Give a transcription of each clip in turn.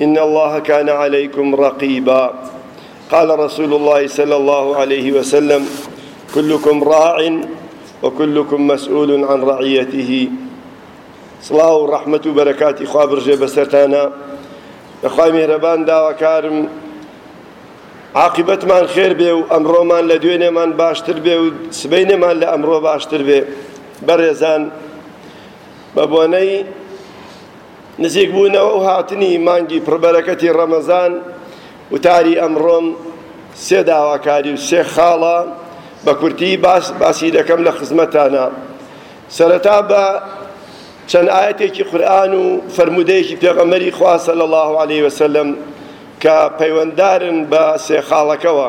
ان اللە کان علیکم رقیبا قال رسول اللە صلی اللە علیه وسلم کلکم راع و کلکم مسئول عن رعیته سڵاو و ڕەحمەت و بەرەکاتی خوا بڕژێ بەسەرتانە لەخوای مێرەبان داواکارم عاقبەتمان خێر بێ و ئەمڕۆمان لە دوێنێمان باشتر بێ و سبەینێمان لە ئەمڕۆ باشتر بێ بەڕێزان بە بۆنەی نزیکبوونەوە و هاتنی مانگی پڕبەرەکەتی ڕەمەزان، وتاری ئەمڕۆم سێ داواکاری و سێ خاڵە، بە کورتی باسی دەکەم لە خزمەتتانا. سەرەتا بە چەند ئایەتێکی قورئان و فەرموودەیەکی پێغەمبەری خوا صلی اللە علیە وسلم کە پەیوەنددارن بە سێ خاڵەکەوە،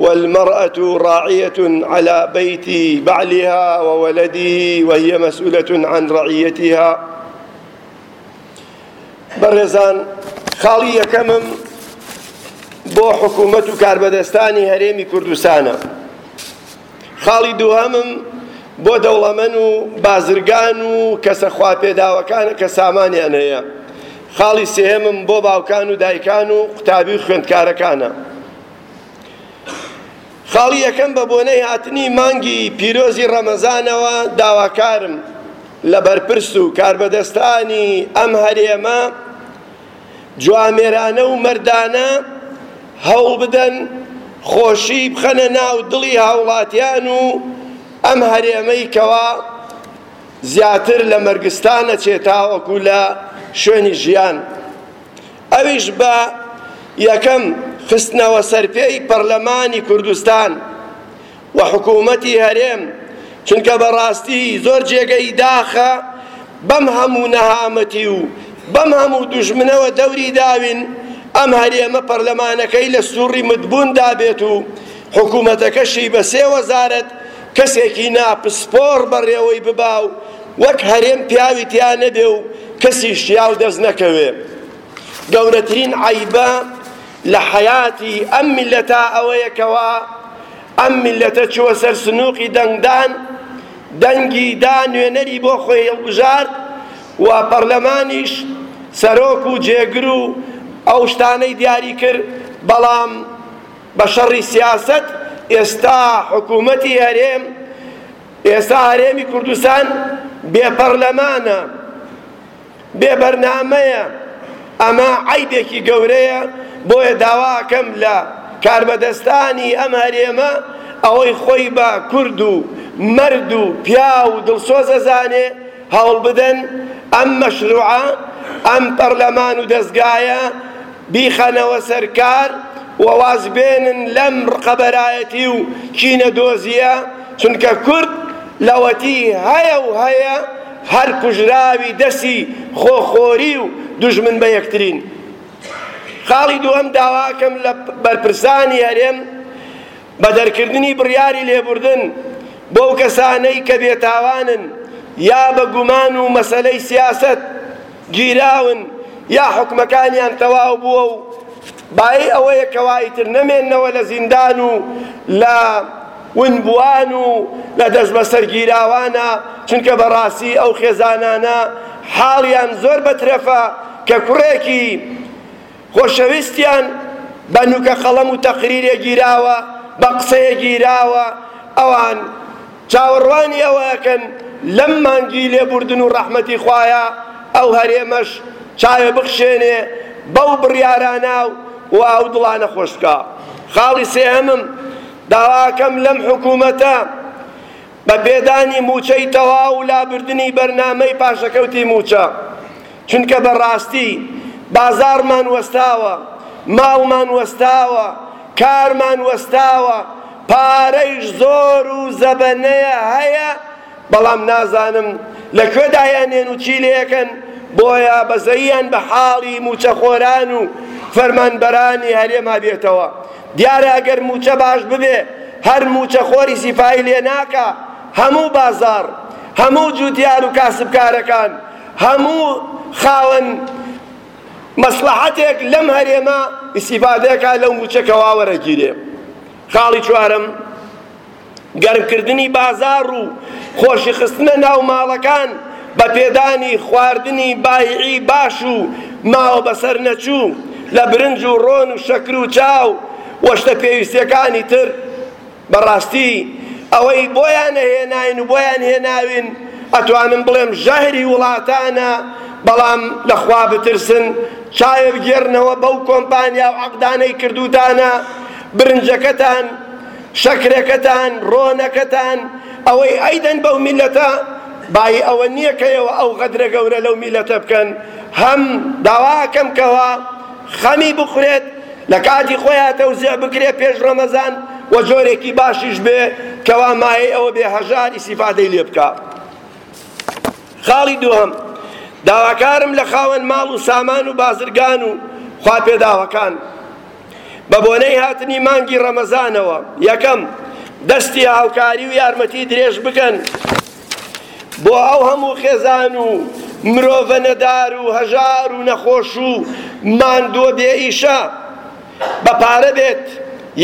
والمرأة راعیە علی بیت بعلها وولده وهی مسئولە عن رعیتها بەڕێزان خاڵی یەکەمم بۆ حکوومەت و کاربەدەستانی هەرێمی کوردستانە خاڵی دووهەمم بۆ دەوڵەمەن و بازرگان و کەسە خواپێداوەکانە کە سامانیان هەیە خاڵی سێهەمم بۆ باوکان و دایکان و قوتابی و خوێندکارەکانە خاڵی یەکەم، بە بۆنەی هاتنی مانگی پیرۆزی ڕەمەزانەوە داواکارم لە بەرپرس و کاربەدەستانی ئەم هەرێمە جوامێرانە و مەردانە هەوڵ بدەن خۆشی بخەنە ناو دڵی هاوڵاتیان و ئەم هەرێمەی کەوا زیاتر لە مەرگستانە چێتاوەکو لە شوێنی ژیان ئەویش بە یەکەم خستنەوە سەرپێی پەرلەمانی کوردستان و حکوومەتی هەرێم، چونکە بەڕاستی زۆر جێگەی داخە بەم هەموو نەهامەتی و بەم هەموو دوژمنەوە دەوری داوین، ئەم هەرێمە پەرلەمانەکەی لە سووڕی متبووندا بێت و حکوومەتەکەشی بە سێ وەزارەت کەسێکی نا پسپۆڕ بەڕێوەی ببا و وەک هەرێم پیاوی تیا نەبێ و کەسی شیاو دەست نەکەوێ. گەورەترین عەیبە لە حەیاتی ئەم میللەتە ئەوەیە کەوا ئەم میللەتە چووە سەر سنووقی دەنگدان، دەنگی دا، نوێنەری بۆ خۆی هەڵبژارد و پەڕلەمانیش سەرۆک و جێگر و ئەو شتانەی دیاری کرد، بەڵام. بە شەڕی سیاسەت ئێستا حکوومەتی هەرێم ئێستا هەرێمی کوردستان بێ پەرلەمانە بێ بەرنامەیە ئەمە عیبێکی گەورەیە بۆیە داواکەم لە کاربەدەستانی ئەم هەرێمە ئەوەی خۆی بە کورد و مەرد و پیا و دڵسۆزە زانێ هەوڵ بدەن ئەم مەشروعە ئەم پەرلەمان و دەستگایە بیخەنەوە سەر کار و واز بێنن لەم ڕقەبەرایەتی و کینە دۆزیە چونکە کورد لەوەتی هەیە و هەیە هەر کوژراوی دەستی خۆ خۆری و دوژمن بە یەکترین. خاڵی دووەم داواکەم لە بەرپرسانی هەرێم بە دەرکردنی بڕیاری لێبوردن بۆو کەسانەی کە بێتاوانن یا بە گومان و مەسەلەی سیاسەت گیراون یا حوکمەکانیان تەواو بووە و بایی ئەوەیە کەوا ئیتر نەمێنەوە لە زیندان و لە ونبووان و لە دەستبەسەرگیراوانە چونکە بەڕاستی ئەو خێزانانە حاڵیان زۆر بەترەفە کە کوڕێکی خۆشەویستیان بە نوکە قەڵەم و تەقریرێ گیراوە، بە قسەیە گیراوە، ئەوان چاوەڕوانی ئەوە ئەکەن لەم مانگی لێبوردن و ڕەحمەتی خوایە ئەو هەرێمەش چاوێ بخشێنێ بەو بڕیارانە و ئەو دڵانە خۆش بکا. خاڵی سێهەمم، داواکەم لەم حکوومەتە بە پێدانی مووچەی تەواو و لابردنی بەرنامەی پاشەکەوتی مووچە، چونکە بەڕاستی بازاڕمان وەستاوە، ماڵمان وەستاوە، کارمان وەستاوە، پارەیش زۆر و زەبەنەیە هەیە، بەڵام نازانم لە کوێ دایئەنێن و چی لێکەن، بۆیە بەزەییان بە حاڵی مووچەخۆران و فەرمانبەرانی هەرێما بێتەوە، دیارە ئەگەر مووچە باش ببێ هەر مووچەخۆری سیپایی لێناکا، هەموو بازاڕ، هەموو جووتیار و کاسبکارەکان، هەموو خاوەن مەسڵەحەتێک لەم هەرێمە ئیستیفادەکا لەو مووچە کەوا وەرەگیرێ خاڵی چوارەم گەرمکردنی بازار و خۆشیخستنە ناو ماڵەکان بە پێدانی خواردنی بایعی باش و ماوە بەسەر نەچوو لە برنج و ڕۆن و شەکر و چاو و شتە پێویستیەکانی تر بەڕاستی ئەوەی بۆیان ئەهێناین و بۆیان هێناوین ئەتوانم بڵێم ژەهری وڵاتانە بەڵام لە خوا بترسن چاوێ بگێڕنەوە بەو کۆمپانیا و عەقدانەی کردووتانە برنجەکەتان شەکرەکەتان ڕۆنەکەتان ئەوەی ئەیدەن بەو میلەتە بای ئەوە نییە کەەوە ئەو غەدرە گەورە لەو میلەتە بکەن هەم داواکەم کەەوە خەمی بخورێت لە کاتی خۆیا تەوزیع بکرێت پێش ڕەمەزان و جۆرێکی باشیش بێ کەوا مایەی ئەوە بێ هەژار ئیسیفادەی لێ بکا خاڵی دووهەم داواکارم لە خاوەن ماڵ و سامان و بازرگان و خواپێداوەکان بە بۆنەی هاتنی مانگی ڕەمەزانەوە یەکەم دەستی هاوکاری و یارمەتی درێژ بکەن بۆ ئەو هەموو خێزان و مرۆڤە نەدار و هەژار و نەخۆش و ماندووە بێ ئیشە بە پارە بێت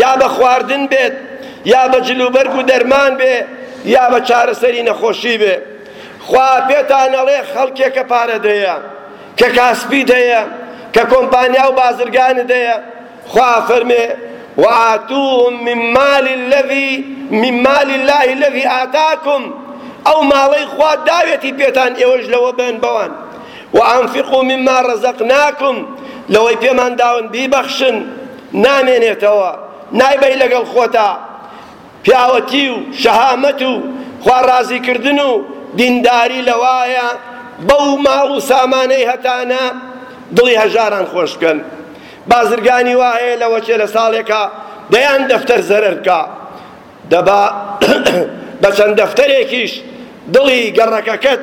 یا بە خواردن بێت یا بە جلوبەرگ و دەرمان بێ یا بە چارەسەری نەخۆشی بێ خوا پێتان ئەڵێ خەڵکێکە پارە دەیە کە کاسپی دەیە کە کۆمپانیا و بازرگانی دەیە خوا ئەفەرمێ وآتوهم من مال الذی من مال الله الذی آتاکم ئەو ماڵەی خوا داوێتی پێتان ئێوەش لەوە بەن بەوان وأنفقوا مما رزقناکم لەوەی پێمان داون بیبەخشن نامێنێتەوە نایبەی لەگەڵ خۆتا پیاوەتی و شەهامەت و خوا ڕازی کردن و دینداری لەوایە بەو ماڵ و سامانەی هەتانە دڵی هەژاران خۆش بکەن بازرگانی وا هەیە لە وەچێ لە ساڵێکا دەیان دەفتەر زەرەر بکا دەبا بە چەند دەفتەرێکیش دڵی گەڕەکەکەت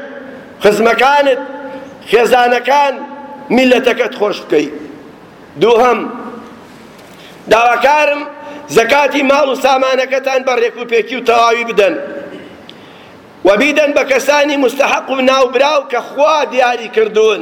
خزمەکانت خێزانەکان میلەتەکەت خۆش بکەی دووهەم داواکارم زەکاتی ماڵ و سامانەکەتان بە ڕێک و پێکی و تەواوی بدەن و بیدەن بە کەسانی مستحق و ناوبراو کە خوا دیاری کردوون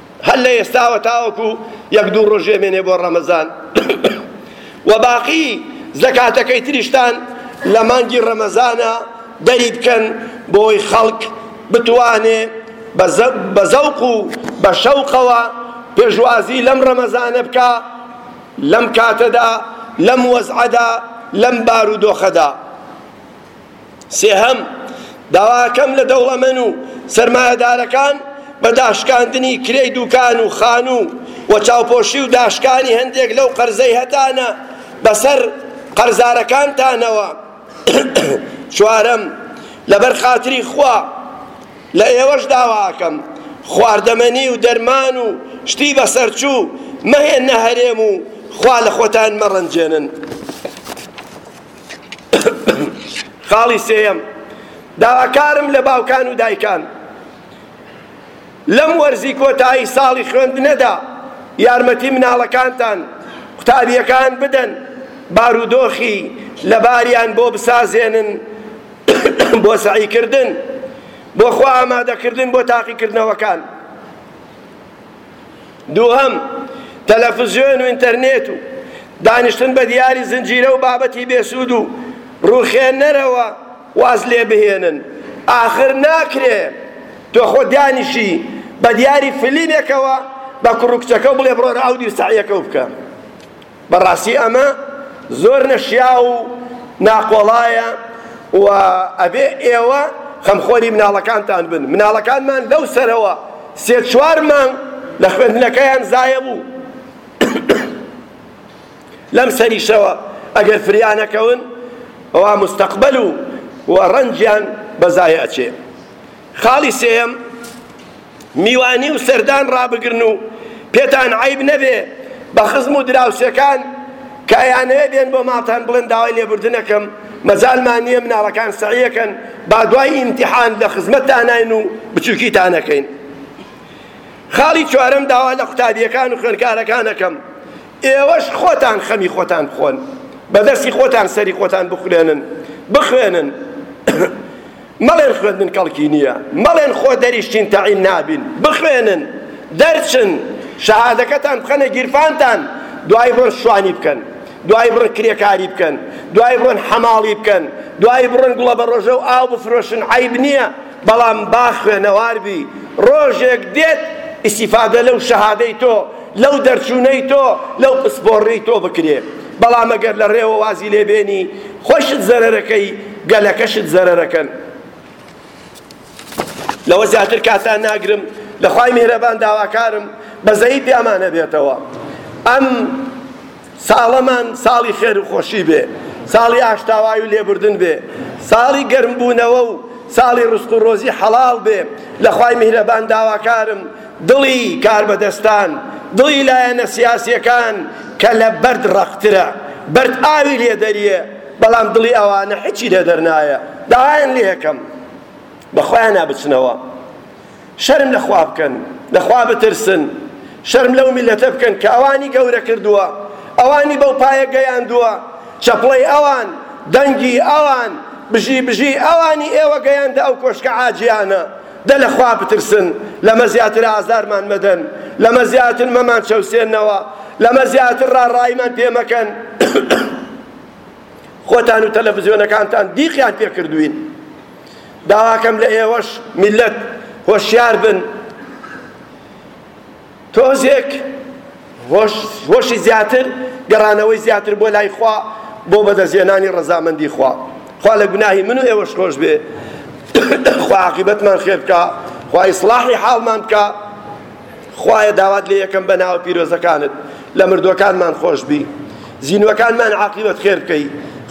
هەر لە ئێستاوە تاوەکو یەک دوو ڕۆژ ئەمێنێ بۆ ڕەمەزان و باقی زەکاتەکەی تریشتان لە مانگی ڕەمەزانە دەری بکەن بۆی خەڵک بتوانێ بە زەوق و بە شەوقەوە پێشوازی لەم ڕەمەزانە بکا لەم کاتەدا لەم وەزعەدا لەم بارودۆخەدا سێهەم، داواکەم لە دەوڵەمەن و سەرمایەدارەکان بە داشکاندنی کرێی دوکان و خانوو و چاوپۆشی و داشکانی هەندێک لەو قەرزەی هەتانە بەسەر قەرزارەکانتانەوە چوارەم، لەبەر خاتری خوا لە ئێوەش داواکەم خواردەمەنی و دەرمان و شتی بەسەرچوو مەهێننە هەرێم و خوا لە خۆتان مەڕەنجێنن. خاڵی سێیەم داواکارم لە باوکان و دایکان لەم وەرزی کۆتایی ساڵی خوێندنەدا یارمەتی مناڵەکانتان قوتابیەکان بدەن بارودۆخی لەباریان بۆ بسازێنن بۆ سەعیکردن بۆ خۆ ئامادەکردن بۆ تاقیکردنەوەکان دووهەم، تەلەفزیۆن و ئینتەرنێت و دانیشتن بە دیاری زنجیرە و بابەتی بێسوود و ڕووخێنەرەوە واز لێ بهێنن، ئاخر ناکرێ تۆ خۆت دانیشی بە دیاری فلیمێکەوە بە کوڕ و کچەکە و بڵێ بڕۆرە ئەو دیرسەعیەکە و بکە. بەڕاستی ئەمە زۆر نەشیاو و ناقۆڵایە و ئەبێ ئێوە خەمخۆری مناڵەکانتان بن مناڵەکانمان لەو سەرەوە سێ چوار مانگ لە خوێندنەکەیان زایە بوو لەم سەریشەوە ئەگەر فریا نەکەون ئەوا مستەقبەل و و ڕەنجیان بەزایە ئەچێ خاڵی سێیەم، میوانی و سەردان ڕابگرن و پێتان عەیب نەبێ بە خزم و دراوسێکان کە ئەیانەوێ بێن بۆ ماڵتان بڵێن داوای لێبوردنەکەم، مەجالمان نییە مناڵەکان سەعیەکەن با دوای ئیمتیحان لە خزمەتتاناین و بچوکیتانەکەین. خاڵی چوارەم، داوا لە قوتابییەکان و خوێندکارەکان ئەکەم ئێوەش خۆتان خەمی خۆتان بخۆن، بە دەستی خۆتان سەری خۆتان بخورێنن، بخوێنن. مەڵێن خوێندن کەڵکی نییە، مەڵێن خۆ دەریشتین تەعین نابین، بخوێنن، دەرچن، شەهادەکەتان بخەنە گیرفانتان، دوایی بڕۆن شوانی بکەن، دوایی بڕۆن کرێکاری بکەن، دوایی بڕۆن حەماڵی بکەن، دوایی بڕۆن گوڵەبەڕۆژە و ئاو بفرۆشن، عەیب نییە، بەڵام با خوێنەوار بی، ڕۆژێک دێت ئیستیفادە لەو شەهادەی تۆ، لەو دەرچوونەی تۆ، لەو پسپۆڕیی تۆ بکرێ، بەڵام ئەگەر لە ڕێوە وازی لێ بێنی، خۆشت زەرەرەکەی گەلەکەشت زەرەرەکەن لەوە زیاتر کاتان ناگرم لە خوای میهرەبان داواکارم بەزەیی پیامان هەبێتەوە ئەم ساڵەمان ساڵی خێر و خۆشی بێ ساڵی ئاشتاوای و لێبوردن بێ ساڵی گەرمبوونەوە و ساڵی ڕسق و ڕۆزی حەڵاڵ بێ لە خوای میهرەبان داواکارم دڵی کاربەدەستان، دڵی لایەنە سیاسیەکان کە لە بەرد ڕەقترە، بەرد ئاوی لێ دەریێ، بەڵام دڵی ئەوانە حچی لێ دەرنایە، داوایان لێکەم بە خۆیانا بچنەوە، شەرم لە خوا بکەن، لە خوا بترسن، شەرم لەو میللەتە بکەن کە ئەوانی گەورە کردووە، ئەوانی بەو پایە گەیاندووە، چەپڵەی ئەوان، دەنگی ئەوان، بژی بژی ئەوانی ئێوە گەیاندە ئەو کۆشکە عاجیانە. دە لە خوا بترسن، لەمە زیاتر ئازارمان مەدەن، لەمە زیاتر مەمانچەوسێننەوە، لەمە زیاتر ڕاڕاییمان پێ مەکەن، خۆتان و تەلەفزیۆنەکانتان دیقیان پێ کردووین. داواکەم لە ئێوەش میللەت هۆشیار بن، تۆزێک هۆش هۆشی زیاتر گەڕانەوەی زیاتر بۆ لای خوا بۆ بەدەستهێنانی ڕەزامەندی خوا خوا لە گوناهی من و ئێوەش خۆش بێ خوا عاقبەتمان خێر بکە خوا ئیسلاحی حاڵمان بکە خوایە داوات لێ یەکەم بە ناوە پیرۆزەکانت لە مردوەکانمان خۆش بی زینوەکانمان عاقبەت خێر بکەی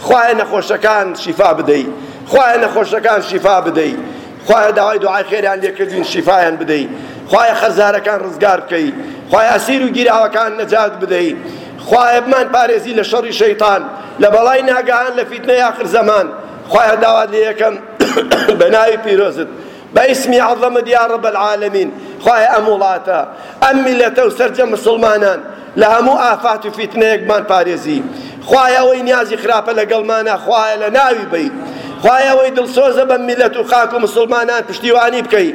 خوایە نەخۆشەکان شیفا بدەی خوایە نەخۆشەکان شیفا بدەی خوایە داوای دوعای خێریان لێ کردین شیفایان بدەی خوایە خەرزارەکان ڕزگار بکەی خوایە ئەسیر و گیراوەکان نەجات بدەی خوایە بمان پارێزی لە شەڕی شەیتان لە بەڵای ناگەهان لە فیتنەی ئاخر زەمان خوایە داوات لێ یەکەم بە ناوی پیرۆزت بە ئیسمی عەظەمت یا رب العالمین خوایە ئەم وڵاتە ئەم میلەتە و سەرجەم مسوڵمانان لە هەموو ئافات و فیتنەیەکمان پارێزی خوایە ئەوەی نیازی خراپە لەگەڵمانە خوایە لە ناوی بەی خوایە ئەوەی دڵسۆزە بەم میلەت و خاک و مسلمانان پشتیوانی بکەی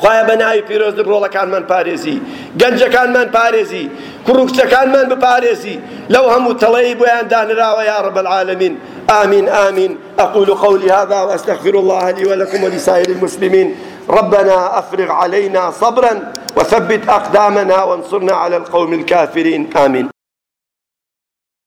خوایە بە ناوی پیرۆز ڕۆڵەکانمان پارێزی گەنجەکانمان پارێزی کوڕ و کچەکانمان بپارێزی لەو هەموو تەڵەی بۆیان دانراوە یا رب العالمین ئامین ئامین أقول قولي هذا وأستغفر الله لي ولكم ولسائر المسلمين ربنا أفرغ علينا صبرا وثبت أقدامنا وانصرنا على القوم الكافرين آمين